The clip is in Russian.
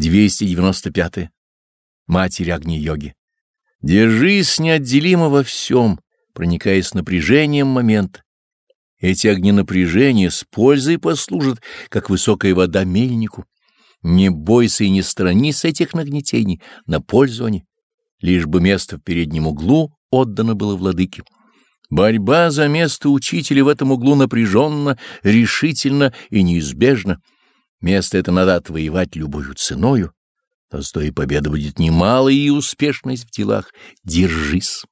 295. -е. Матерь Агни-йоги. Держись неотделимо во всем, проникаясь напряжением момента. Эти огни напряжения с пользой послужат, как высокая вода мельнику. Не бойся и не сторонись этих нагнетений, на пользу они. Лишь бы место в переднем углу отдано было владыке. Борьба за место учителя в этом углу напряженно, решительно и неизбежна. Место это надо отвоевать любою ценою, то стоя победа будет немалой и успешность в делах. Держись.